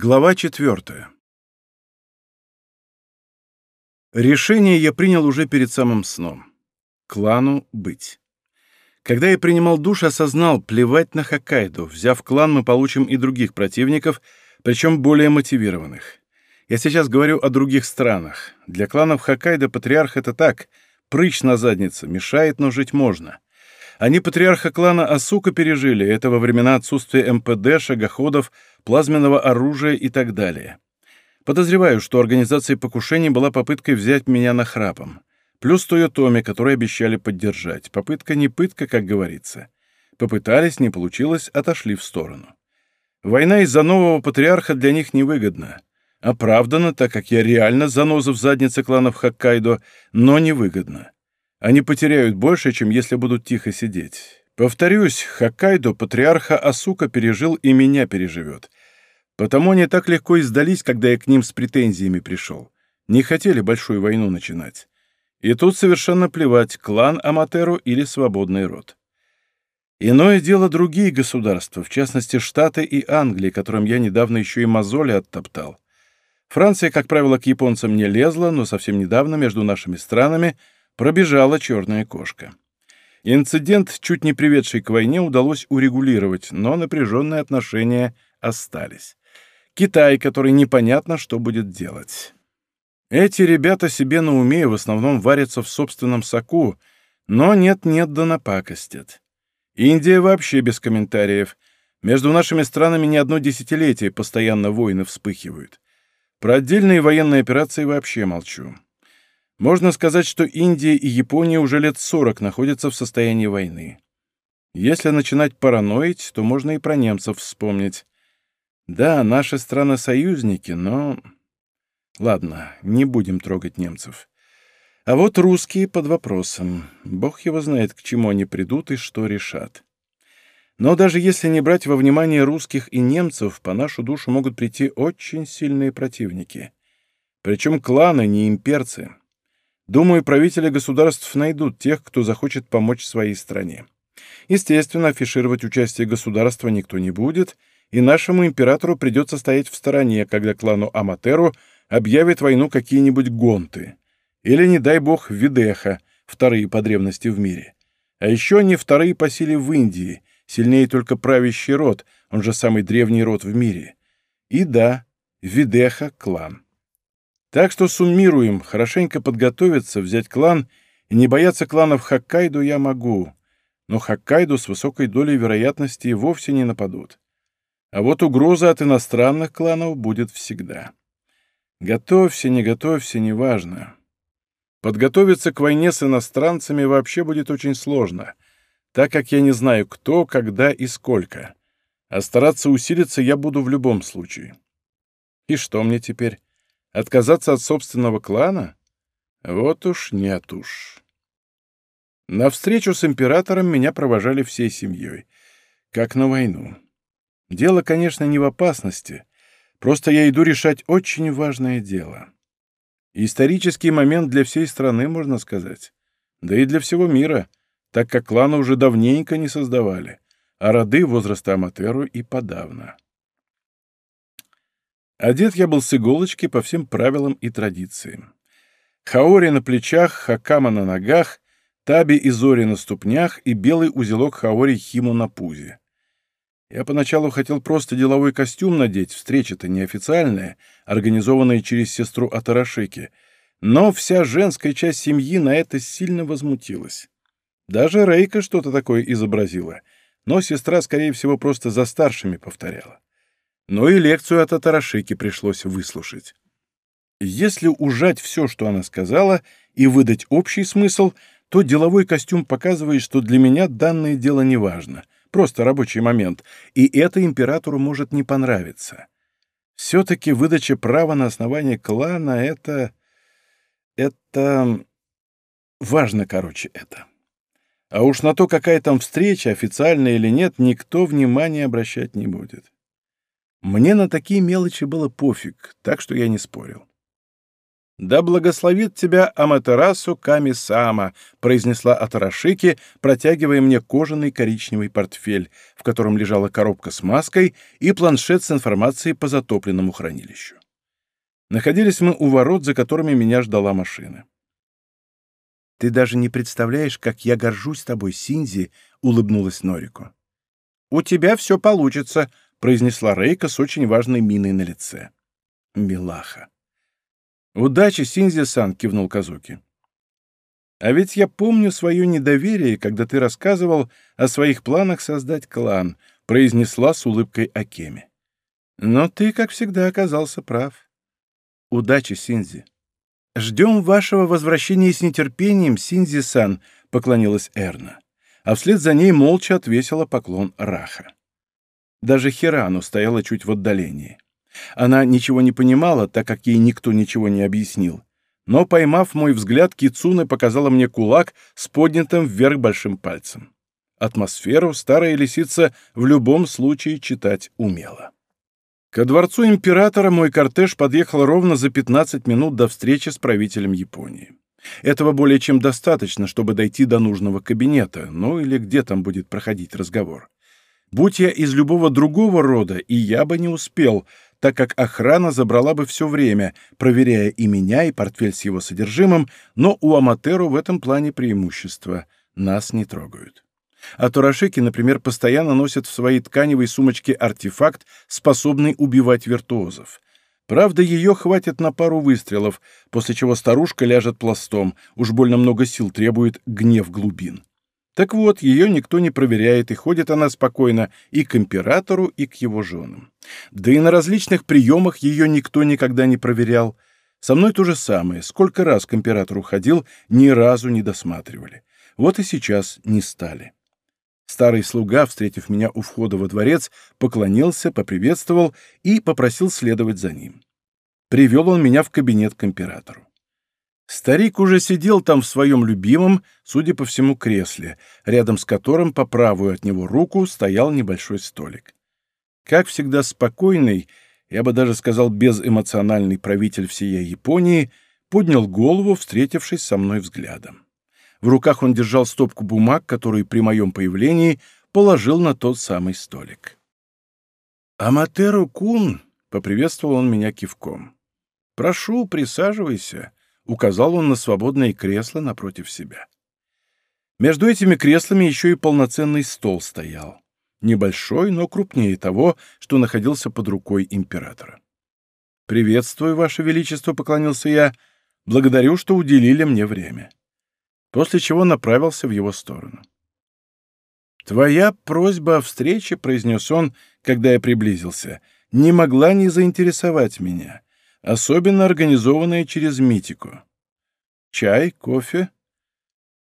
Глава четвертая. Решение я принял уже перед самым сном. Клану быть. Когда я принимал душ, осознал, плевать на Хоккайдо. Взяв клан, мы получим и других противников, причем более мотивированных. Я сейчас говорю о других странах. Для кланов Хоккайдо патриарх — это так, прыщ на заднице, мешает, но жить можно. Они патриарха клана Асука пережили, это во времена отсутствия МПД, шагоходов, плазменного оружия и так далее. Подозреваю, что организацией покушений была попыткой взять меня на храпом. Плюс Тойотоми, которые обещали поддержать. Попытка не пытка, как говорится. Попытались, не получилось, отошли в сторону. Война из-за нового патриарха для них невыгодна. Оправдана, так как я реально заноза в заднице кланов Хоккайдо, но невыгодна. Они потеряют больше, чем если будут тихо сидеть. Повторюсь, Хоккайдо патриарха Асука пережил и меня переживет. Потому они так легко и сдались, когда я к ним с претензиями пришел. Не хотели большую войну начинать. И тут совершенно плевать, клан Аматеру или свободный род. Иное дело другие государства, в частности Штаты и Англия, которым я недавно еще и мозоли оттоптал. Франция, как правило, к японцам не лезла, но совсем недавно между нашими странами – пробежала черная кошка. Инцидент, чуть не приведший к войне, удалось урегулировать, но напряженные отношения остались. Китай, который непонятно, что будет делать. Эти ребята себе на уме в основном варятся в собственном соку, но нет-нет да напакостят. Индия вообще без комментариев. Между нашими странами не одно десятилетие постоянно войны вспыхивают. Про отдельные военные операции вообще молчу. Можно сказать, что Индия и Япония уже лет 40 находятся в состоянии войны. Если начинать параноить, то можно и про немцев вспомнить. Да, наши страны-союзники, но... Ладно, не будем трогать немцев. А вот русские под вопросом. Бог его знает, к чему они придут и что решат. Но даже если не брать во внимание русских и немцев, по нашу душу могут прийти очень сильные противники. Причем кланы, не имперцы. Думаю, правители государств найдут тех, кто захочет помочь своей стране. Естественно, афишировать участие государства никто не будет, и нашему императору придется стоять в стороне, когда клану Аматеру объявят войну какие-нибудь гонты. Или, не дай бог, Видеха, вторые по древности в мире. А еще они вторые по силе в Индии, сильнее только правящий род, он же самый древний род в мире. И да, Видеха — клан. Так что суммируем, хорошенько подготовиться, взять клан и не бояться кланов Хоккайдо я могу, но Хоккайдо с высокой долей вероятности вовсе не нападут. А вот угроза от иностранных кланов будет всегда. Готовься, не готовься, неважно. Подготовиться к войне с иностранцами вообще будет очень сложно, так как я не знаю кто, когда и сколько. А стараться усилиться я буду в любом случае. И что мне теперь? Отказаться от собственного клана? Вот уж нет уж. На встречу с императором меня провожали всей семьей, как на войну. Дело, конечно, не в опасности, просто я иду решать очень важное дело. Исторический момент для всей страны, можно сказать, да и для всего мира, так как кланы уже давненько не создавали, а роды возраста Аматеру и подавно. Одет я был с иголочки по всем правилам и традициям. Хаори на плечах, хакама на ногах, таби и зори на ступнях и белый узелок хаори химу на пузе. Я поначалу хотел просто деловой костюм надеть, встреча-то неофициальная, организованная через сестру Атарашики, но вся женская часть семьи на это сильно возмутилась. Даже Рейка что-то такое изобразила, но сестра, скорее всего, просто за старшими повторяла но и лекцию от Атарашики пришлось выслушать. Если ужать все, что она сказала, и выдать общий смысл, то деловой костюм показывает, что для меня данное дело не важно, просто рабочий момент, и это императору может не понравиться. Все-таки выдача права на основание клана — это... это... важно, короче, это. А уж на то, какая там встреча, официальная или нет, никто внимания обращать не будет. Мне на такие мелочи было пофиг, так что я не спорил. «Да благословит тебя Аматерасу Ками-сама», — произнесла Атарашики, протягивая мне кожаный коричневый портфель, в котором лежала коробка с маской и планшет с информацией по затопленному хранилищу. Находились мы у ворот, за которыми меня ждала машина. «Ты даже не представляешь, как я горжусь тобой, Синзи», — улыбнулась Норику. «У тебя все получится», — произнесла Рейка с очень важной миной на лице. «Милаха». «Удачи, Синзи-сан», — кивнул Казуки. «А ведь я помню свое недоверие, когда ты рассказывал о своих планах создать клан», — произнесла с улыбкой Акеми. «Но ты, как всегда, оказался прав. Удачи, Синзи. Ждем вашего возвращения с нетерпением, Синзи-сан, поклонилась Эрна. А вслед за ней молча отвесила поклон Раха. Даже Хирану стояла чуть в отдалении. Она ничего не понимала, так как ей никто ничего не объяснил. Но, поймав мой взгляд, Кицуна показала мне кулак с поднятым вверх большим пальцем. Атмосферу старая лисица в любом случае читать умела. Ко дворцу императора мой кортеж подъехал ровно за 15 минут до встречи с правителем Японии. Этого более чем достаточно, чтобы дойти до нужного кабинета, ну или где там будет проходить разговор. Будь я из любого другого рода, и я бы не успел, так как охрана забрала бы все время, проверяя и меня, и портфель с его содержимым, но у Аматеру в этом плане преимущество. Нас не трогают. А Турашики, например, постоянно носят в своей тканевой сумочке артефакт, способный убивать виртуозов. Правда, ее хватит на пару выстрелов, после чего старушка ляжет пластом, уж больно много сил требует гнев глубин. Так вот, ее никто не проверяет, и ходит она спокойно и к императору, и к его женам. Да и на различных приемах ее никто никогда не проверял. Со мной то же самое. Сколько раз к императору ходил, ни разу не досматривали. Вот и сейчас не стали. Старый слуга, встретив меня у входа во дворец, поклонился, поприветствовал и попросил следовать за ним. Привел он меня в кабинет к императору. Старик уже сидел там в своем любимом, судя по всему, кресле, рядом с которым по правую от него руку стоял небольшой столик. Как всегда спокойный, я бы даже сказал безэмоциональный правитель всей Японии, поднял голову, встретившись со мной взглядом. В руках он держал стопку бумаг, которые при моем появлении положил на тот самый столик. «Аматеру Кун!» — поприветствовал он меня кивком. «Прошу, присаживайся», — указал он на свободное кресло напротив себя. Между этими креслами еще и полноценный стол стоял. Небольшой, но крупнее того, что находился под рукой императора. «Приветствую, Ваше Величество», — поклонился я. «Благодарю, что уделили мне время» после чего направился в его сторону. «Твоя просьба о встрече», — произнес он, когда я приблизился, — «не могла не заинтересовать меня, особенно организованная через Митику. Чай, кофе?»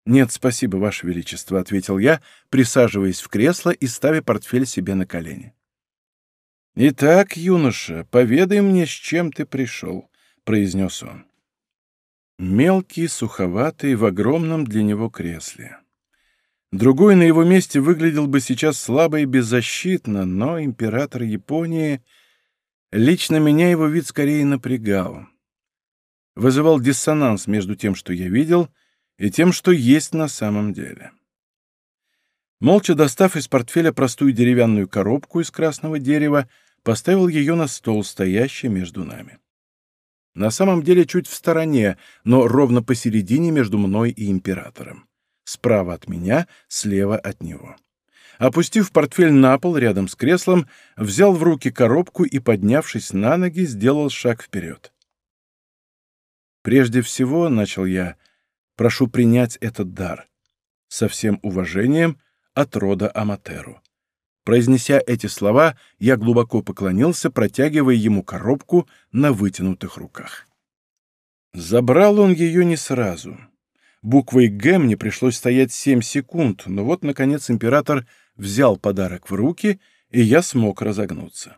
«Нет, спасибо, Ваше Величество», — ответил я, присаживаясь в кресло и ставя портфель себе на колени. «Итак, юноша, поведай мне, с чем ты пришел», — произнес он. Мелкий, суховатый, в огромном для него кресле. Другой на его месте выглядел бы сейчас слабо и беззащитно, но император Японии... Лично меня его вид скорее напрягал. Вызывал диссонанс между тем, что я видел, и тем, что есть на самом деле. Молча достав из портфеля простую деревянную коробку из красного дерева, поставил ее на стол, стоящий между нами. На самом деле чуть в стороне, но ровно посередине между мной и императором. Справа от меня, слева от него. Опустив портфель на пол рядом с креслом, взял в руки коробку и, поднявшись на ноги, сделал шаг вперед. «Прежде всего, — начал я, — прошу принять этот дар. Со всем уважением от рода Аматеру. Произнеся эти слова, я глубоко поклонился, протягивая ему коробку на вытянутых руках. Забрал он ее не сразу. Буквой «Г» мне пришлось стоять семь секунд, но вот, наконец, император взял подарок в руки, и я смог разогнуться.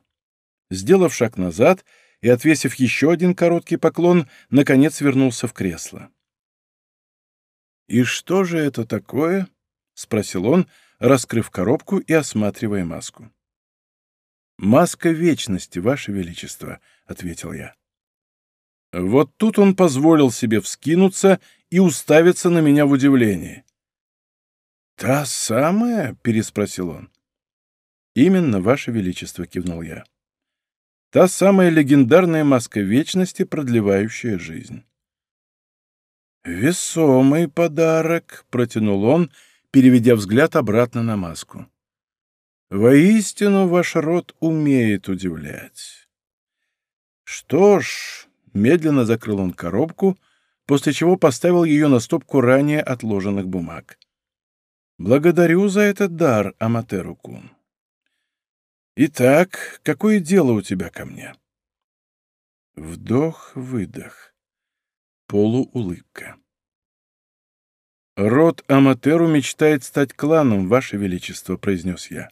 Сделав шаг назад и отвесив еще один короткий поклон, наконец вернулся в кресло. «И что же это такое?» — спросил он, — раскрыв коробку и осматривая маску. «Маска вечности, Ваше Величество», — ответил я. Вот тут он позволил себе вскинуться и уставиться на меня в удивлении. «Та самая?» — переспросил он. «Именно, Ваше Величество», — кивнул я. «Та самая легендарная маска вечности, продлевающая жизнь». «Весомый подарок», — протянул он, переведя взгляд обратно на маску. «Воистину ваш род умеет удивлять». «Что ж», — медленно закрыл он коробку, после чего поставил ее на стопку ранее отложенных бумаг. «Благодарю за этот дар, Аматеру-кун. Итак, какое дело у тебя ко мне?» Вдох-выдох. Полуулыбка. «Род Аматеру мечтает стать кланом, Ваше Величество», — произнес я.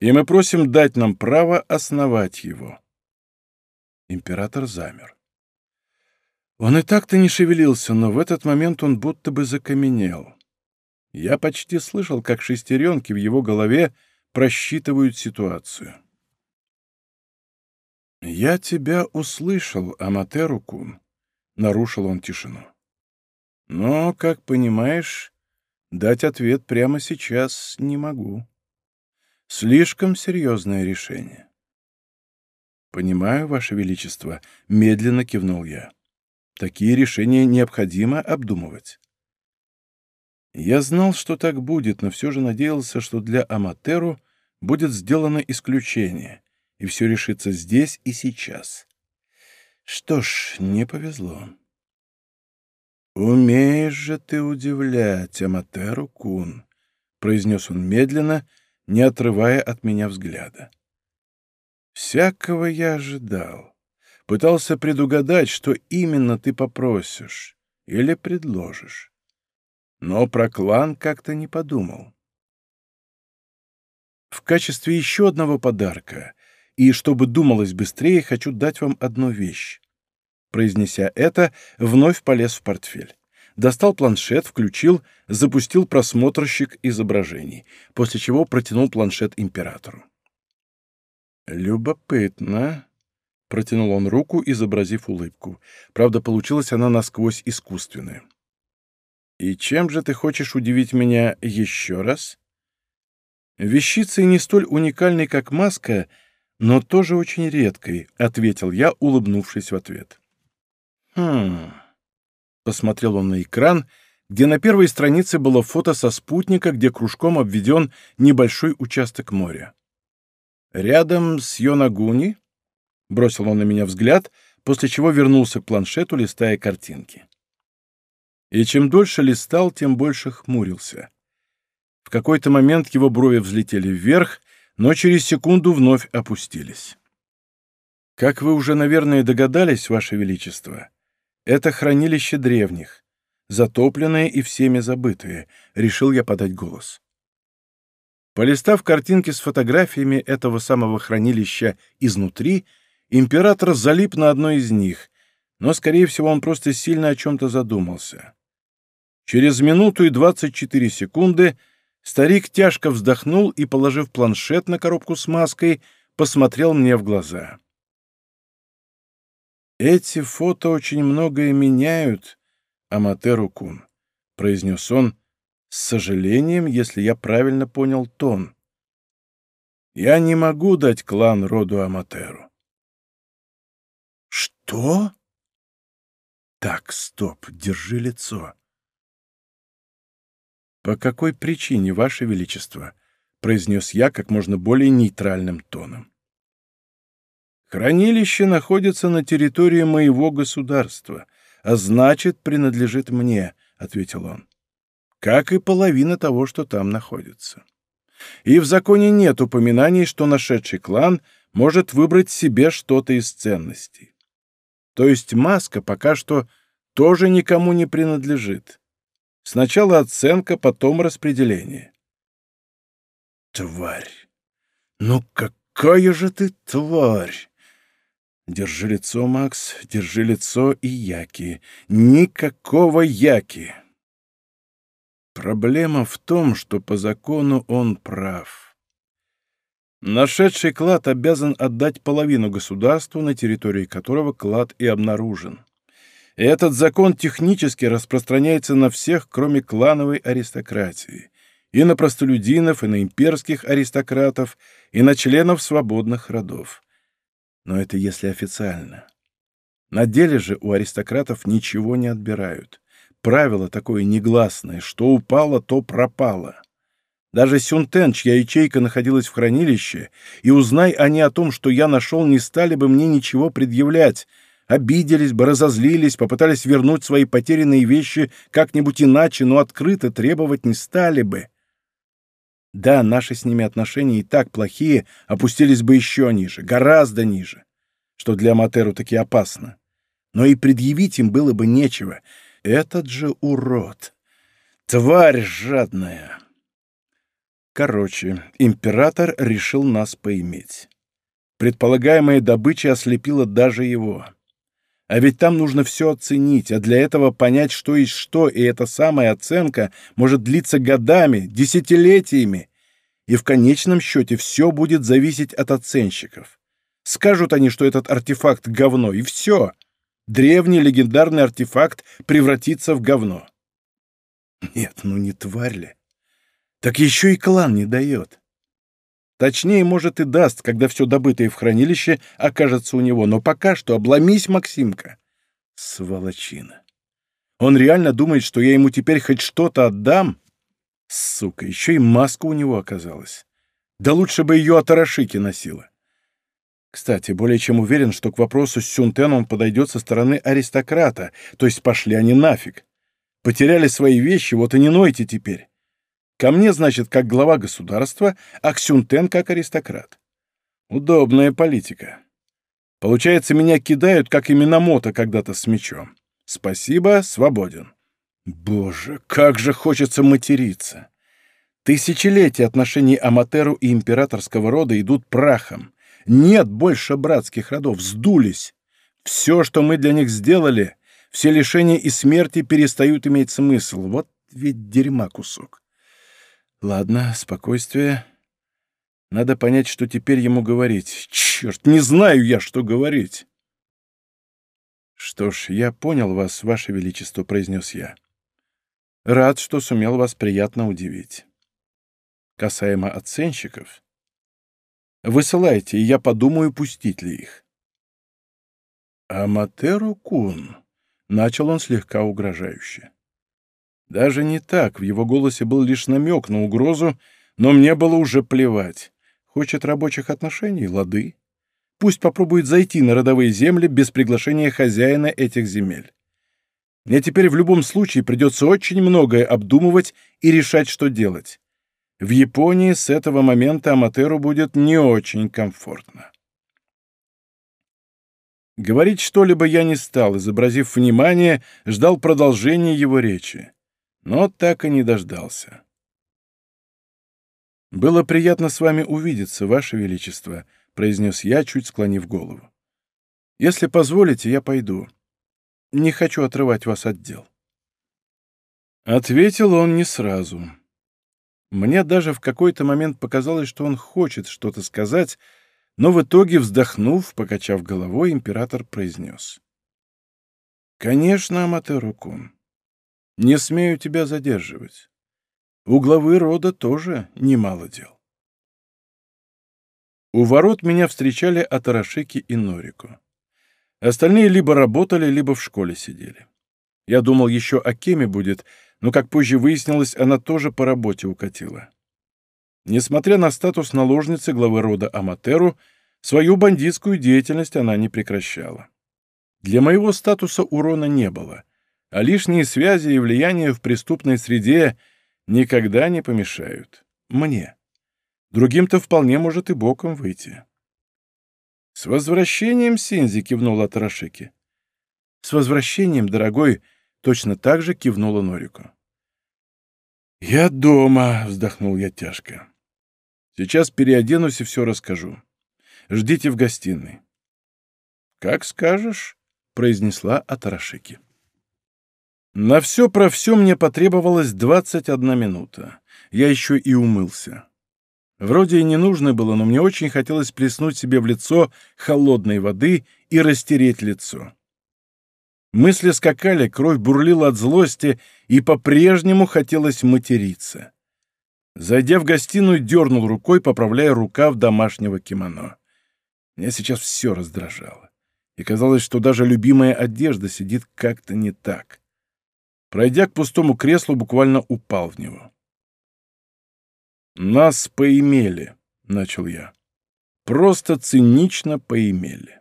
«И мы просим дать нам право основать его». Император замер. Он и так-то не шевелился, но в этот момент он будто бы закаменел. Я почти слышал, как шестеренки в его голове просчитывают ситуацию. «Я тебя услышал, Аматеру-кун», — нарушил он тишину. «Но, как понимаешь, дать ответ прямо сейчас не могу. Слишком серьезное решение». «Понимаю, Ваше Величество», — медленно кивнул я. «Такие решения необходимо обдумывать». Я знал, что так будет, но все же надеялся, что для Аматеру будет сделано исключение, и все решится здесь и сейчас. Что ж, не повезло. «Умеешь же ты удивлять, Аматеру Кун», — произнес он медленно, не отрывая от меня взгляда. «Всякого я ожидал. Пытался предугадать, что именно ты попросишь или предложишь но про клан как-то не подумал. В качестве еще одного подарка, и чтобы думалось быстрее, хочу дать вам одну вещь. Произнеся это, вновь полез в портфель. Достал планшет, включил, запустил просмотрщик изображений, после чего протянул планшет императору. «Любопытно», — протянул он руку, изобразив улыбку. Правда, получилась она насквозь искусственная. «И чем же ты хочешь удивить меня еще раз?» «Вещицей не столь уникальной, как маска, но тоже очень редкой», — ответил я, улыбнувшись в ответ. «Хм...» — посмотрел он на экран, где на первой странице было фото со спутника, где кружком обведен небольшой участок моря. «Рядом с Йонагуни?» — бросил он на меня взгляд, после чего вернулся к планшету, листая картинки и чем дольше листал, тем больше хмурился. В какой-то момент его брови взлетели вверх, но через секунду вновь опустились. «Как вы уже, наверное, догадались, Ваше Величество, это хранилище древних, затопленное и всеми забытое», — решил я подать голос. Полистав картинки с фотографиями этого самого хранилища изнутри, император залип на одной из них, но, скорее всего, он просто сильно о чем-то задумался. Через минуту и 24 секунды старик тяжко вздохнул и, положив планшет на коробку с маской, посмотрел мне в глаза. «Эти фото очень многое меняют, Аматеру-кун», — произнес он, с сожалением, если я правильно понял тон. «Я не могу дать клан роду Аматеру». «Что?» «Так, стоп, держи лицо. «По какой причине, Ваше Величество?» — произнес я как можно более нейтральным тоном. «Хранилище находится на территории моего государства, а значит, принадлежит мне», — ответил он. «Как и половина того, что там находится. И в законе нет упоминаний, что нашедший клан может выбрать себе что-то из ценностей. То есть маска пока что тоже никому не принадлежит. Сначала оценка, потом распределение. Тварь! Ну какая же ты тварь! Держи лицо, Макс, держи лицо и Яки. Никакого Яки. Проблема в том, что по закону он прав. Нашедший клад обязан отдать половину государству, на территории которого клад и обнаружен. И этот закон технически распространяется на всех, кроме клановой аристократии, и на простолюдинов, и на имперских аристократов, и на членов свободных родов. Но это если официально. На деле же у аристократов ничего не отбирают. Правило такое негласное, что упало, то пропало. Даже Сюнтен, чья ячейка находилась в хранилище, и узнай они о том, что я нашел, не стали бы мне ничего предъявлять, обиделись бы, разозлились, попытались вернуть свои потерянные вещи как-нибудь иначе, но открыто требовать не стали бы. Да, наши с ними отношения и так плохие, опустились бы еще ниже, гораздо ниже, что для Матеру таки опасно. Но и предъявить им было бы нечего. Этот же урод. Тварь жадная. Короче, император решил нас поиметь. Предполагаемая добыча ослепила даже его. А ведь там нужно все оценить, а для этого понять, что есть что, и эта самая оценка может длиться годами, десятилетиями. И в конечном счете все будет зависеть от оценщиков. Скажут они, что этот артефакт — говно, и все. Древний легендарный артефакт превратится в говно. Нет, ну не тварь ли? Так еще и клан не дает. Точнее, может, и даст, когда все добытое в хранилище окажется у него, но пока что обломись, Максимка. Сволочина. Он реально думает, что я ему теперь хоть что-то отдам? Сука, еще и маска у него оказалась. Да лучше бы ее от Арашики носила. Кстати, более чем уверен, что к вопросу с Сюнтен подойдет со стороны аристократа, то есть пошли они нафиг. Потеряли свои вещи, вот и не нойте теперь. Ко мне, значит, как глава государства, а Ксюнтен как аристократ. Удобная политика. Получается, меня кидают, как Минамото когда-то с мечом. Спасибо, свободен. Боже, как же хочется материться. Тысячелетия отношений Аматеру и императорского рода идут прахом. Нет больше братских родов, сдулись. Все, что мы для них сделали, все лишения и смерти перестают иметь смысл. Вот ведь дерьма кусок. Ладно, спокойствие. Надо понять, что теперь ему говорить. Черт, не знаю я, что говорить. Что ж, я понял вас, ваше величество, произнес я. Рад, что сумел вас приятно удивить. Касаемо оценщиков, высылайте, и я подумаю, пустить ли их. Аматеру Кун, начал он слегка угрожающе. Даже не так, в его голосе был лишь намек на угрозу, но мне было уже плевать. Хочет рабочих отношений — лады. Пусть попробует зайти на родовые земли без приглашения хозяина этих земель. Мне теперь в любом случае придется очень многое обдумывать и решать, что делать. В Японии с этого момента Аматеру будет не очень комфортно. Говорить что-либо я не стал, изобразив внимание, ждал продолжения его речи но так и не дождался. «Было приятно с вами увидеться, Ваше Величество», — произнес я, чуть склонив голову. «Если позволите, я пойду. Не хочу отрывать вас от дел». Ответил он не сразу. Мне даже в какой-то момент показалось, что он хочет что-то сказать, но в итоге, вздохнув, покачав головой, император произнес. «Конечно, Аматеру-кун. Не смею тебя задерживать. У главы рода тоже немало дел. У ворот меня встречали Атарашики и Норику. Остальные либо работали, либо в школе сидели. Я думал, еще Акеми будет, но, как позже выяснилось, она тоже по работе укатила. Несмотря на статус наложницы главы рода Аматеру, свою бандитскую деятельность она не прекращала. Для моего статуса урона не было — а лишние связи и влияние в преступной среде никогда не помешают. Мне. Другим-то вполне может и боком выйти. «С возвращением, Синзи!» — кивнула Тарашики. «С возвращением, дорогой!» — точно так же кивнула Норику. «Я дома!» — вздохнул я тяжко. «Сейчас переоденусь и все расскажу. Ждите в гостиной». «Как скажешь», — произнесла Атарашики. На все про все мне потребовалось 21 минута. Я еще и умылся. Вроде и не нужно было, но мне очень хотелось плеснуть себе в лицо холодной воды и растереть лицо. Мысли скакали, кровь бурлила от злости, и по-прежнему хотелось материться. Зайдя в гостиную, дернул рукой, поправляя рукав домашнего кимоно. Меня сейчас все раздражало. И казалось, что даже любимая одежда сидит как-то не так. Пройдя к пустому креслу, буквально упал в него. «Нас поимели», — начал я. «Просто цинично поимели».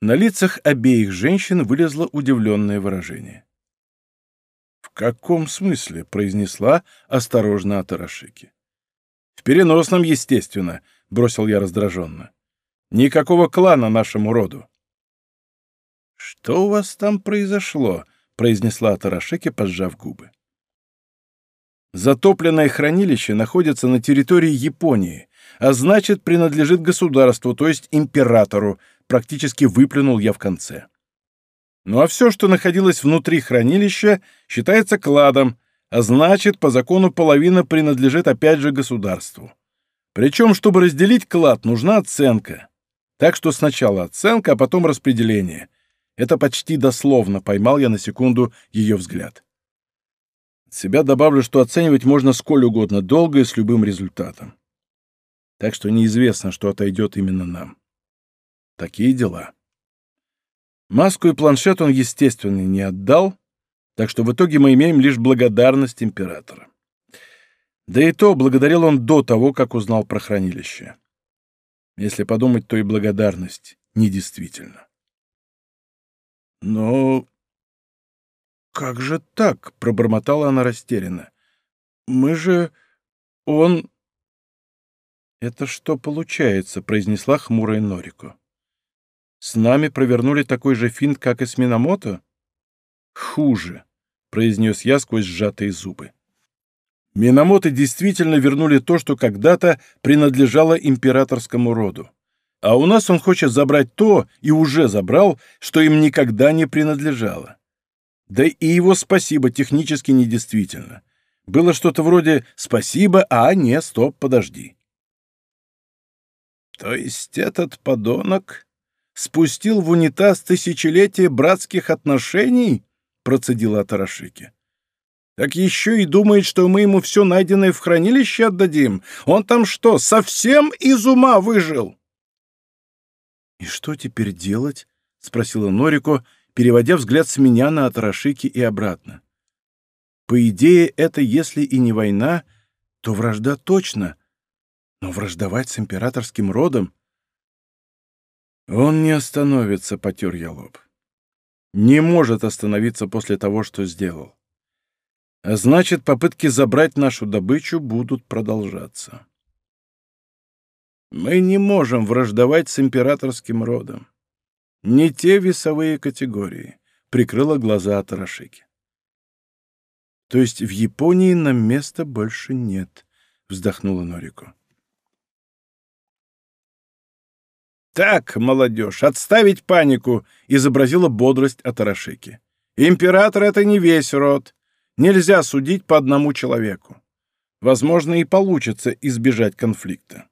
На лицах обеих женщин вылезло удивленное выражение. «В каком смысле?» — произнесла осторожно Атарашики. «В переносном, естественно», — бросил я раздраженно. «Никакого клана нашему роду». «Что у вас там произошло?» — произнесла Атарашики, поджав губы. Затопленное хранилище находится на территории Японии, а значит, принадлежит государству, то есть императору, практически выплюнул я в конце. Ну а все, что находилось внутри хранилища, считается кладом, а значит, по закону половина принадлежит опять же государству. Причем, чтобы разделить клад, нужна оценка. Так что сначала оценка, а потом распределение. Это почти дословно поймал я на секунду ее взгляд себя добавлю, что оценивать можно сколь угодно долго и с любым результатом. Так что неизвестно, что отойдет именно нам. Такие дела. Маску и планшет он, естественно, не отдал, так что в итоге мы имеем лишь благодарность императора. Да и то благодарил он до того, как узнал про хранилище. Если подумать, то и благодарность недействительна. Но «Как же так?» — пробормотала она растерянно. «Мы же... он...» «Это что получается?» — произнесла хмурая Норико. «С нами провернули такой же финт, как и с Минамото?» «Хуже», — произнес я сквозь сжатые зубы. Минамото действительно вернули то, что когда-то принадлежало императорскому роду. А у нас он хочет забрать то, и уже забрал, что им никогда не принадлежало. Да и его спасибо технически недействительно. Было что-то вроде «спасибо, а не, стоп, подожди». То есть этот подонок спустил в унитаз тысячелетие братских отношений? Процедила Тарашики. Так еще и думает, что мы ему все найденное в хранилище отдадим. Он там что, совсем из ума выжил? И что теперь делать? Спросила Норико, переводя взгляд с меня на Атарашики и обратно. По идее, это если и не война, то вражда точно. Но враждовать с императорским родом... Он не остановится, потер я лоб. Не может остановиться после того, что сделал. А значит, попытки забрать нашу добычу будут продолжаться. Мы не можем враждовать с императорским родом. Не те весовые категории, прикрыла глаза Атарашики. То есть в Японии нам места больше нет, вздохнула Норико. «Так, молодежь, отставить панику!» — изобразила бодрость Атарашики. «Император — это не весь род. Нельзя судить по одному человеку. Возможно, и получится избежать конфликта.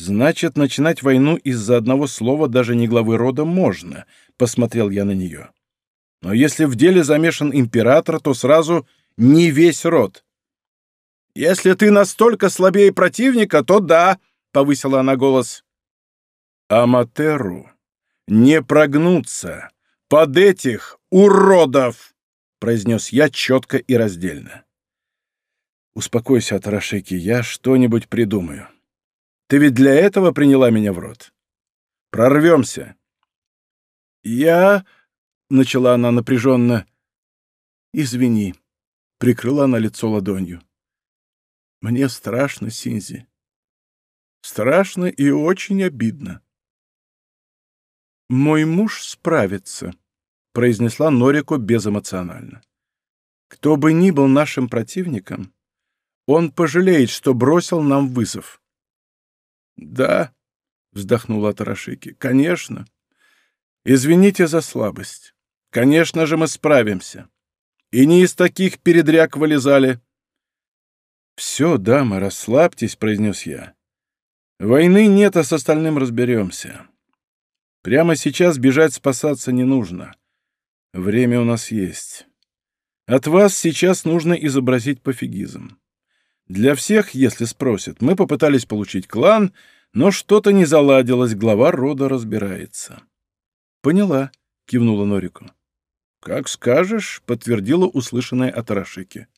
«Значит, начинать войну из-за одного слова даже не главы рода можно», — посмотрел я на нее. «Но если в деле замешан император, то сразу не весь род». «Если ты настолько слабее противника, то да», — повысила она голос. «Аматеру не прогнуться под этих уродов!» — произнес я четко и раздельно. «Успокойся, Атарашики, я что-нибудь придумаю». Ты ведь для этого приняла меня в рот. Прорвемся. Я... — начала она напряженно. «Извини», — прикрыла она лицо ладонью. «Мне страшно, Синзи. Страшно и очень обидно». «Мой муж справится», — произнесла Норико безэмоционально. «Кто бы ни был нашим противником, он пожалеет, что бросил нам вызов. «Да», — вздохнула Тарашики, — «конечно. Извините за слабость. Конечно же, мы справимся. И не из таких передряг вылезали». «Все, дамы, расслабьтесь», — произнес я. «Войны нет, а с остальным разберемся. Прямо сейчас бежать спасаться не нужно. Время у нас есть. От вас сейчас нужно изобразить пофигизм. Для всех, если спросят, мы попытались получить клан, но что-то не заладилось, глава рода разбирается». «Поняла», — кивнула Норику. «Как скажешь», — подтвердила услышанное от Арашики.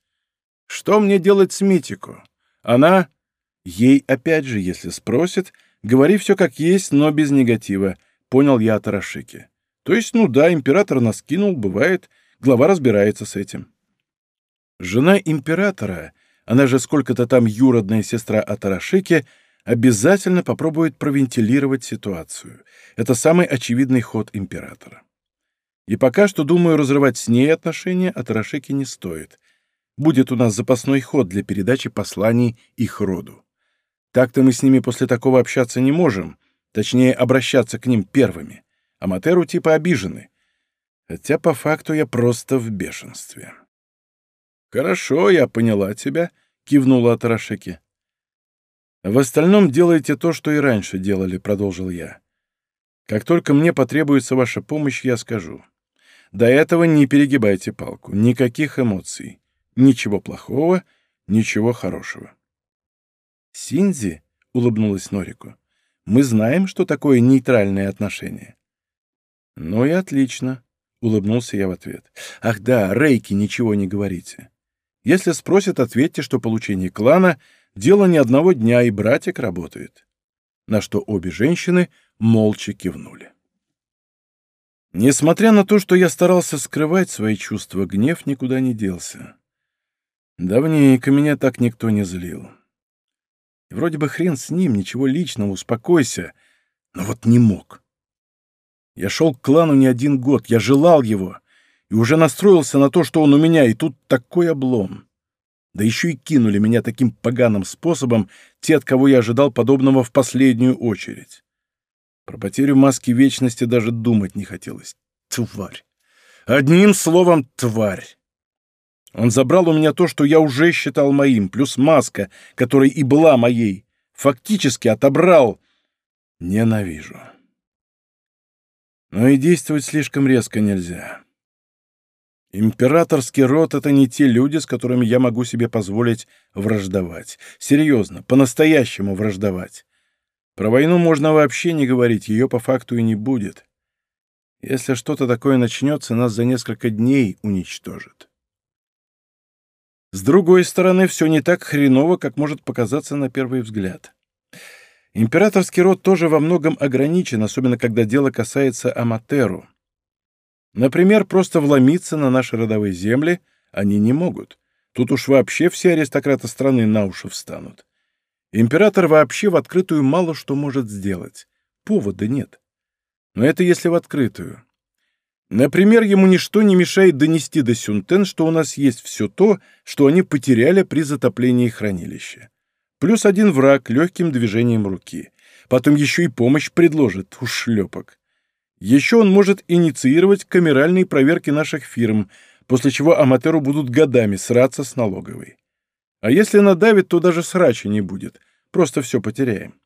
«Что мне делать с Митику? Она...» «Ей опять же, если спросит, говори все как есть, но без негатива», — понял я от Арашики. «То есть, ну да, император нас кинул, бывает, глава разбирается с этим». Жена императора, она же сколько-то там юродная сестра от Арашики, обязательно попробует провентилировать ситуацию. Это самый очевидный ход императора. И пока что, думаю, разрывать с ней отношения от Рашеки не стоит. Будет у нас запасной ход для передачи посланий их роду. Так-то мы с ними после такого общаться не можем, точнее, обращаться к ним первыми. А Матеру типа обижены. Хотя по факту я просто в бешенстве. «Хорошо, я поняла тебя», — кивнула Атарашеки. «В остальном делайте то, что и раньше делали», — продолжил я. «Как только мне потребуется ваша помощь, я скажу. До этого не перегибайте палку. Никаких эмоций. Ничего плохого, ничего хорошего. «Синзи», — улыбнулась Норику, — «мы знаем, что такое нейтральное отношение». «Ну и отлично», — улыбнулся я в ответ. «Ах да, Рейки, ничего не говорите. Если спросят, ответьте, что получение клана — дело не одного дня, и братик работает». На что обе женщины молча кивнули. Несмотря на то, что я старался скрывать свои чувства, гнев никуда не делся. Давненько меня так никто не злил. Вроде бы хрен с ним, ничего личного, успокойся, но вот не мог. Я шел к клану не один год, я желал его, и уже настроился на то, что он у меня, и тут такой облом. Да еще и кинули меня таким поганым способом те, от кого я ожидал подобного в последнюю очередь. Про потерю маски вечности даже думать не хотелось. Тварь. Одним словом, тварь. Он забрал у меня то, что я уже считал моим, плюс маска, которая и была моей. Фактически отобрал. Ненавижу. Но и действовать слишком резко нельзя. Императорский род — это не те люди, с которыми я могу себе позволить враждовать. Серьезно, по-настоящему враждовать. Про войну можно вообще не говорить, ее по факту и не будет. Если что-то такое начнется, нас за несколько дней уничтожит. С другой стороны, все не так хреново, как может показаться на первый взгляд. Императорский род тоже во многом ограничен, особенно когда дело касается Аматеру. Например, просто вломиться на наши родовые земли они не могут. Тут уж вообще все аристократы страны на уши встанут. Император вообще в открытую мало что может сделать. Повода нет. Но это если в открытую. Например, ему ничто не мешает донести до Сюнтен, что у нас есть все то, что они потеряли при затоплении хранилища. Плюс один враг легким движением руки. Потом еще и помощь предложит, ушлепок. Еще он может инициировать камеральные проверки наших фирм, после чего аматеру будут годами сраться с налоговой. А если надавит, то даже срача не будет. Просто все потеряем.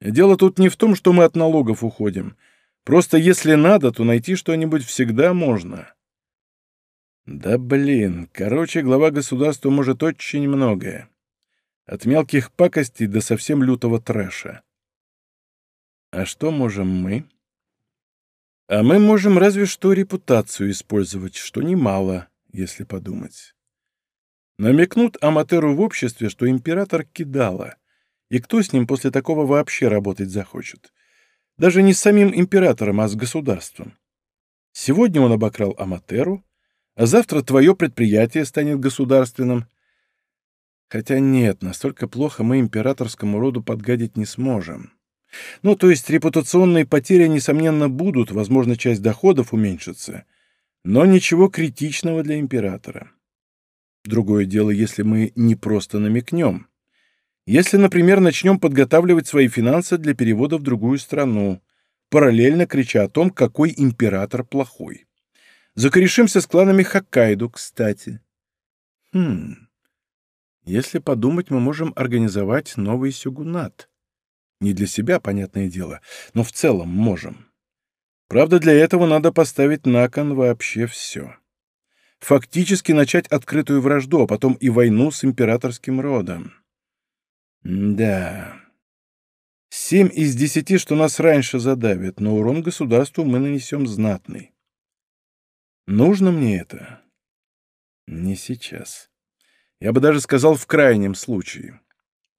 Дело тут не в том, что мы от налогов уходим. Просто если надо, то найти что-нибудь всегда можно. Да блин, короче, глава государства может очень многое. От мелких пакостей до совсем лютого трэша. А что можем мы? А мы можем разве что репутацию использовать, что немало, если подумать. Намекнут Аматеру в обществе, что император кидала, и кто с ним после такого вообще работать захочет? Даже не с самим императором, а с государством. Сегодня он обокрал Аматеру, а завтра твое предприятие станет государственным. Хотя нет, настолько плохо мы императорскому роду подгадить не сможем. Ну, то есть репутационные потери, несомненно, будут, возможно, часть доходов уменьшится, но ничего критичного для императора. Другое дело, если мы не просто намекнем. Если, например, начнем подготавливать свои финансы для перевода в другую страну, параллельно крича о том, какой император плохой. Закорешимся с кланами Хоккайдо, кстати. Хм. Если подумать, мы можем организовать новый сюгунат. Не для себя, понятное дело, но в целом можем. Правда, для этого надо поставить на кон вообще все. Фактически начать открытую вражду, а потом и войну с императорским родом. да. Семь из десяти, что нас раньше задавят, но урон государству мы нанесем знатный. Нужно мне это? Не сейчас. Я бы даже сказал в крайнем случае.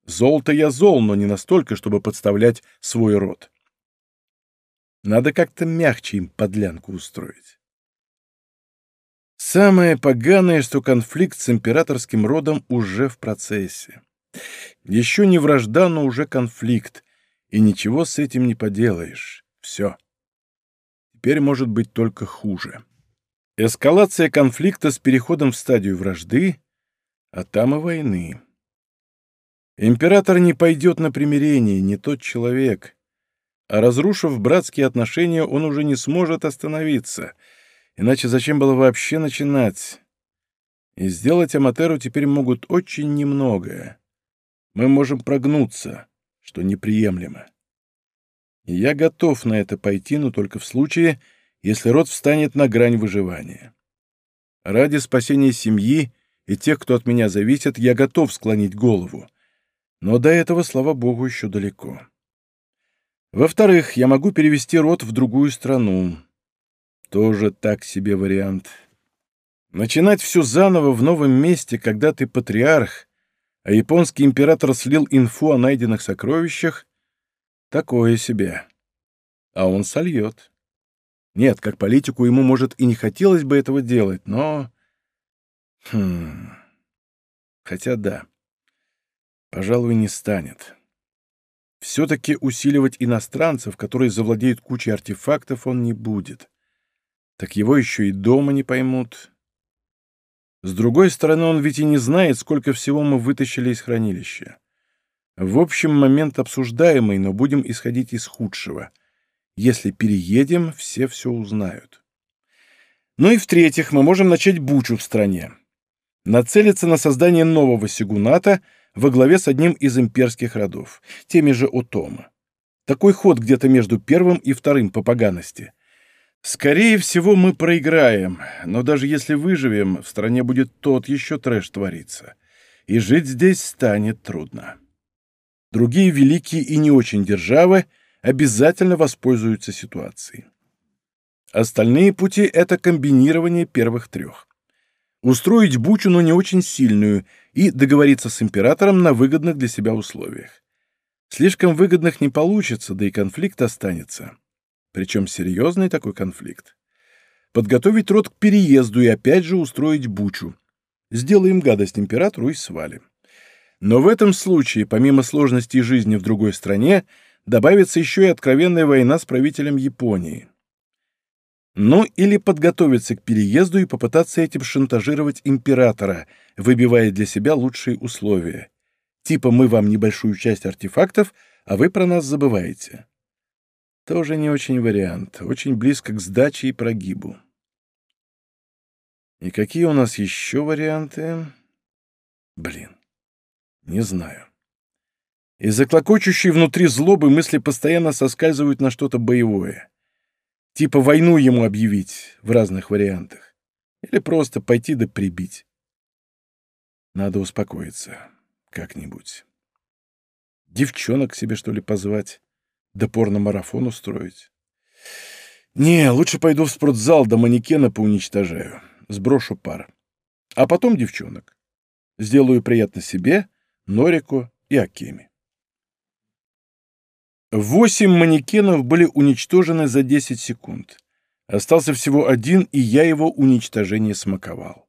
Зол-то я зол, но не настолько, чтобы подставлять свой род. Надо как-то мягче им подлянку устроить. Самое поганое, что конфликт с императорским родом уже в процессе. Еще не вражда, но уже конфликт, и ничего с этим не поделаешь. Все. Теперь может быть только хуже. Эскалация конфликта с переходом в стадию вражды, а там и войны. Император не пойдет на примирение, не тот человек. А разрушив братские отношения, он уже не сможет остановиться. Иначе зачем было вообще начинать? И сделать Аматеру теперь могут очень немногое. Мы можем прогнуться что неприемлемо. И я готов на это пойти, но только в случае, если род встанет на грань выживания. Ради спасения семьи и тех, кто от меня зависит, я готов склонить голову. Но до этого, слава богу, еще далеко. Во-вторых, я могу перевести род в другую страну. Тоже так себе вариант. Начинать все заново в новом месте, когда ты патриарх, а японский император слил инфу о найденных сокровищах, такое себе. А он сольет. Нет, как политику ему, может, и не хотелось бы этого делать, но... Хм... Хотя да. Пожалуй, не станет. Все-таки усиливать иностранцев, которые завладеют кучей артефактов, он не будет. Так его еще и дома не поймут. С другой стороны, он ведь и не знает, сколько всего мы вытащили из хранилища. В общем, момент обсуждаемый, но будем исходить из худшего. Если переедем, все все узнают. Ну и в-третьих, мы можем начать бучу в стране. Нацелиться на создание нового сигуната во главе с одним из имперских родов, теми же Отома. Такой ход где-то между первым и вторым по поганости – Скорее всего, мы проиграем, но даже если выживем, в стране будет тот еще трэш твориться, и жить здесь станет трудно. Другие великие и не очень державы обязательно воспользуются ситуацией. Остальные пути — это комбинирование первых трех. Устроить бучу, но не очень сильную, и договориться с императором на выгодных для себя условиях. Слишком выгодных не получится, да и конфликт останется. Причем серьезный такой конфликт. Подготовить род к переезду и опять же устроить бучу. Сделаем гадость императору и свалим. Но в этом случае, помимо сложностей жизни в другой стране, добавится еще и откровенная война с правителем Японии. Ну или подготовиться к переезду и попытаться этим шантажировать императора, выбивая для себя лучшие условия. Типа мы вам небольшую часть артефактов, а вы про нас забываете. Тоже не очень вариант, очень близко к сдаче и прогибу. И какие у нас еще варианты? Блин, не знаю. Из-за клокочущей внутри злобы мысли постоянно соскальзывают на что-то боевое. Типа войну ему объявить в разных вариантах. Или просто пойти да прибить. Надо успокоиться. Как-нибудь. Девчонок себе, что ли, позвать? Да порно-марафон устроить. Не, лучше пойду в спортзал, до манекена поуничтожаю. Сброшу пар. А потом девчонок. Сделаю приятно себе, Норику и Акеме. Восемь манекенов были уничтожены за 10 секунд. Остался всего один, и я его уничтожение смаковал.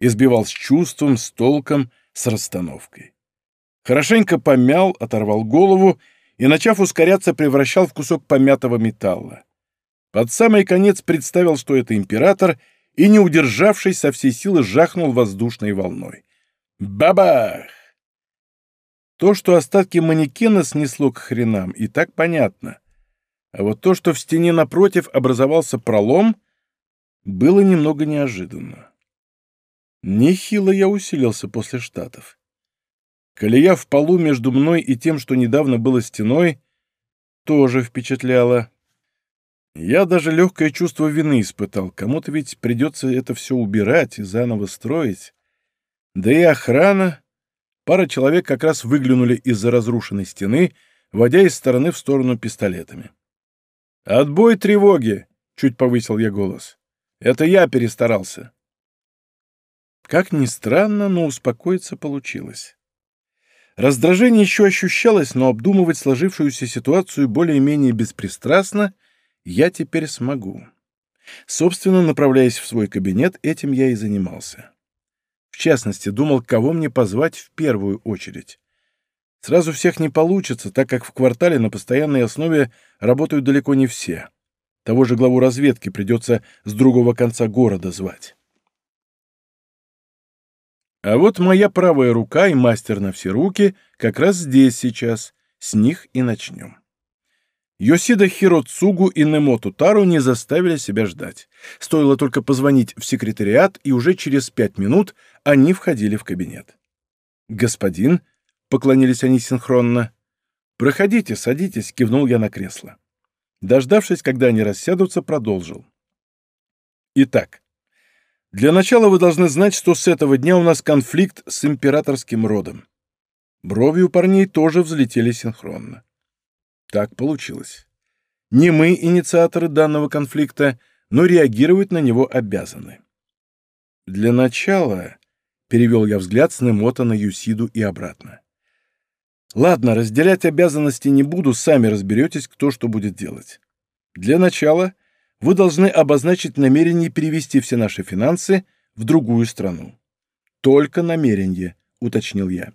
Избивал с чувством, с толком, с расстановкой. Хорошенько помял, оторвал голову и, начав ускоряться, превращал в кусок помятого металла. Под самый конец представил, что это император, и, не удержавшись, со всей силы жахнул воздушной волной. Бабах! То, что остатки манекена снесло к хренам, и так понятно. А вот то, что в стене напротив образовался пролом, было немного неожиданно. Нехило я усилился после Штатов. Колея в полу между мной и тем, что недавно было стеной, тоже впечатляла. Я даже легкое чувство вины испытал. Кому-то ведь придется это все убирать и заново строить. Да и охрана. Пара человек как раз выглянули из-за разрушенной стены, водя из стороны в сторону пистолетами. «Отбой тревоги!» — чуть повысил я голос. «Это я перестарался». Как ни странно, но успокоиться получилось. Раздражение еще ощущалось, но обдумывать сложившуюся ситуацию более-менее беспристрастно я теперь смогу. Собственно, направляясь в свой кабинет, этим я и занимался. В частности, думал, кого мне позвать в первую очередь. Сразу всех не получится, так как в квартале на постоянной основе работают далеко не все. Того же главу разведки придется с другого конца города звать. А вот моя правая рука и мастер на все руки как раз здесь сейчас. С них и начнем. Йосида Хироцугу и Немоту Тару не заставили себя ждать. Стоило только позвонить в секретариат, и уже через пять минут они входили в кабинет. «Господин», — поклонились они синхронно, — «проходите, садитесь», — кивнул я на кресло. Дождавшись, когда они рассядутся, продолжил. «Итак, для начала вы должны знать, что с этого дня у нас конфликт с императорским родом. Брови у парней тоже взлетели синхронно. Так получилось. Не мы инициаторы данного конфликта, но реагировать на него обязаны. Для начала, — перевел я взгляд с Немота на Юсиду и обратно. Ладно, разделять обязанности не буду, сами разберетесь, кто что будет делать. Для начала вы должны обозначить намерение перевести все наши финансы в другую страну. Только намерение, уточнил я.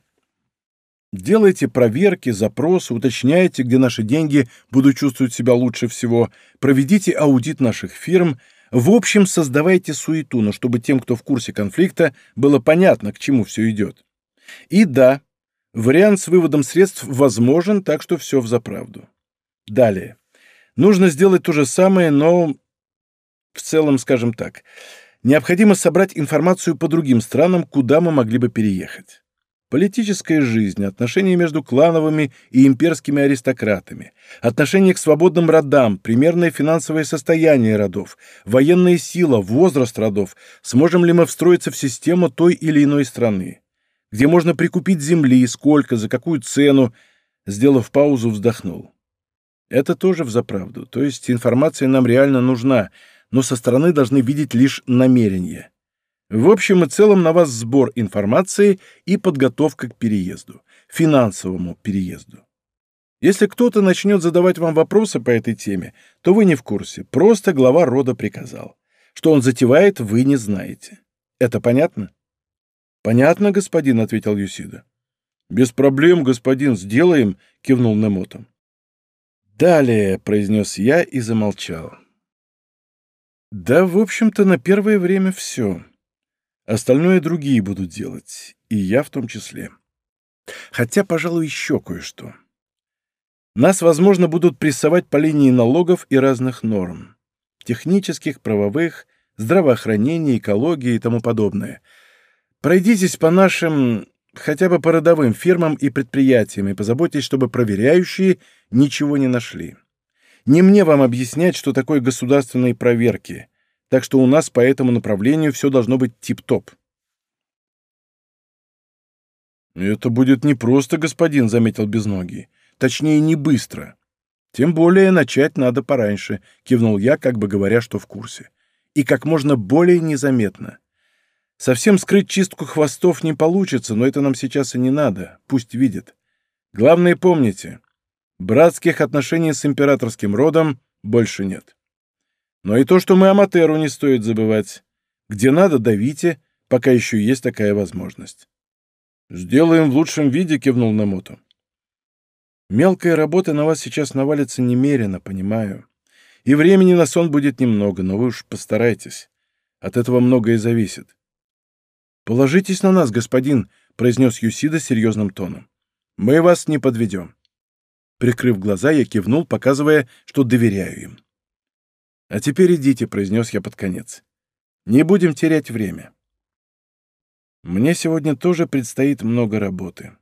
Делайте проверки, запросы, уточняйте, где наши деньги будут чувствовать себя лучше всего, проведите аудит наших фирм, в общем, создавайте суету, но чтобы тем, кто в курсе конфликта, было понятно, к чему все идет. И да, вариант с выводом средств возможен, так что все взаправду. Далее. Нужно сделать то же самое, но в целом, скажем так, необходимо собрать информацию по другим странам, куда мы могли бы переехать. Политическая жизнь, отношения между клановыми и имперскими аристократами, отношение к свободным родам, примерное финансовое состояние родов, военная сила, возраст родов, сможем ли мы встроиться в систему той или иной страны, где можно прикупить земли, сколько, за какую цену, сделав паузу, вздохнул. Это тоже взаправду, то есть информация нам реально нужна, но со стороны должны видеть лишь намерение. В общем и целом на вас сбор информации и подготовка к переезду, финансовому переезду. Если кто-то начнет задавать вам вопросы по этой теме, то вы не в курсе, просто глава рода приказал. Что он затевает, вы не знаете. Это понятно? Понятно, господин, ответил Юсида. Без проблем, господин, сделаем, кивнул Немото. «Далее», — произнес я и замолчал. «Да, в общем-то, на первое время все. Остальное другие будут делать, и я в том числе. Хотя, пожалуй, еще кое-что. Нас, возможно, будут прессовать по линии налогов и разных норм. Технических, правовых, здравоохранения, экологии и тому подобное. Пройдитесь по нашим хотя бы по родовым фирмам и предприятиям и позаботьтесь, чтобы проверяющие ничего не нашли. Не мне вам объяснять, что такое государственные проверки, так что у нас по этому направлению все должно быть тип-топ. «Это будет непросто, господин», — заметил Безногий. «Точнее, не быстро. Тем более начать надо пораньше», — кивнул я, как бы говоря, что в курсе. «И как можно более незаметно. Совсем скрыть чистку хвостов не получится, но это нам сейчас и не надо. Пусть видят. Главное помните, братских отношений с императорским родом больше нет. Но и то, что мы Аматеру не стоит забывать. Где надо, давите, пока еще есть такая возможность. «Сделаем в лучшем виде», — кивнул Намото. «Мелкая работа на вас сейчас навалится немерено, понимаю. И времени на сон будет немного, но вы уж постарайтесь. От этого многое зависит. «Положитесь на нас, господин», — произнес Юсида серьезным тоном. «Мы вас не подведем». Прикрыв глаза, я кивнул, показывая, что доверяю им. «А теперь идите», — произнес я под конец. «Не будем терять время». Мне сегодня тоже предстоит много работы.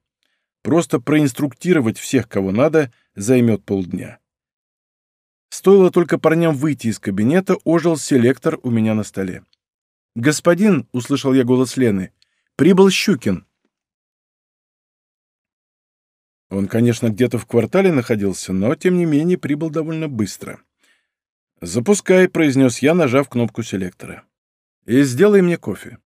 Просто проинструктировать всех, кого надо, займет полдня. Стоило только парням выйти из кабинета, ожил селектор у меня на столе. «Господин», — услышал я голос Лены, — «прибыл Щукин». Он, конечно, где-то в квартале находился, но, тем не менее, прибыл довольно быстро. «Запускай», — произнес я, нажав кнопку селектора. «И сделай мне кофе».